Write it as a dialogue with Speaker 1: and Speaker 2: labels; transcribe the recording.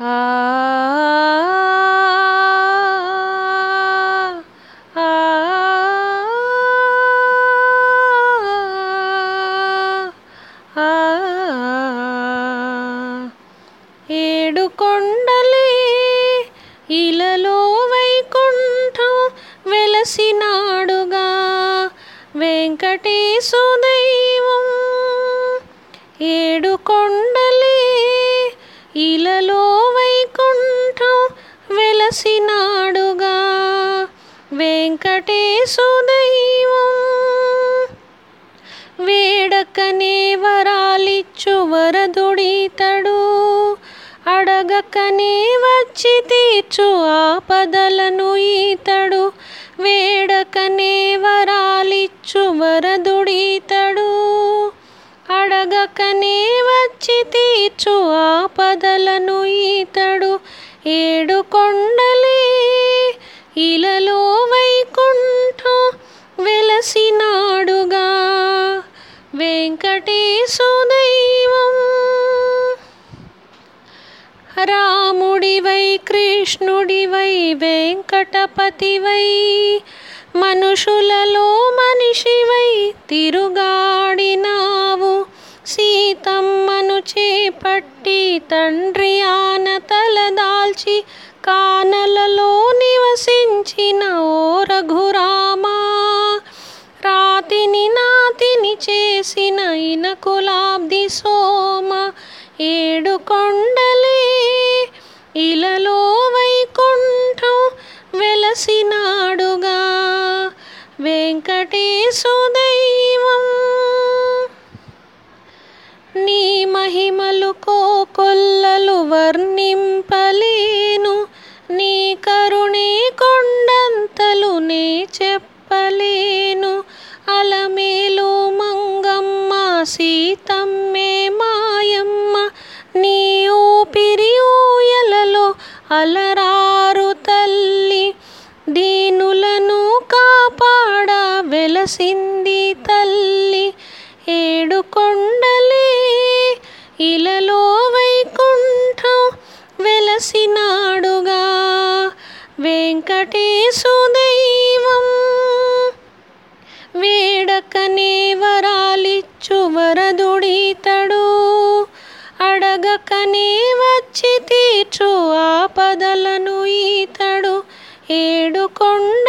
Speaker 1: ఆ ఏడు కొండలే ఇలలో వైకుంఠం వెలసినాడుగా. వెంకటేశు ఏడు కొండలే ఇలలో వెలసినాడుగా వెంకటేశు దైవం వేడకనే వరాలిచ్చు వరదుడితడు. అడగకనే వచ్చి తీర్చు ఆపదలను ఈతడు. వేడకనే వరాలిచ్చు వరదుడితడు. అడగకనే వచ్చి తీర్చు ఆపదలను ఈతడు ఏడు కొండలే ఇలలో వైకుంఠం వెలసినాడుగా. వెంకటేశు దైవం. రాముడివై కృష్ణుడివై వెంకటపతివై మనుషులలో మనిషివై తిరుగాడిన పట్టి తండ్రి ఆన తలదాల్చి కానలలో నివసించిన ఓ రఘురామా. రాతిని నాతిని చేసిన ఇనకులాబ్ది సోమ. ఏడు కొండలే ఇలలో వర్ణింపలేను. నీ కరుణే కొండంతలు నే చెప్పలేను. అలమేలు మంగమ్మ సీతమ్మే మాయమ్మ నీ ఊపిరి ఊయలలో అలరారు తల్లి దీనులను కాపాడ వెలసింది తల్లి. వెలసినాడుగా వెంకటేశు దైవం వేడకనే వరాలిచ్చు వరదుడితడు. అడగకనే వచ్చి తీర్చు ఆపదలను ఈతడు. ఏడుకొండ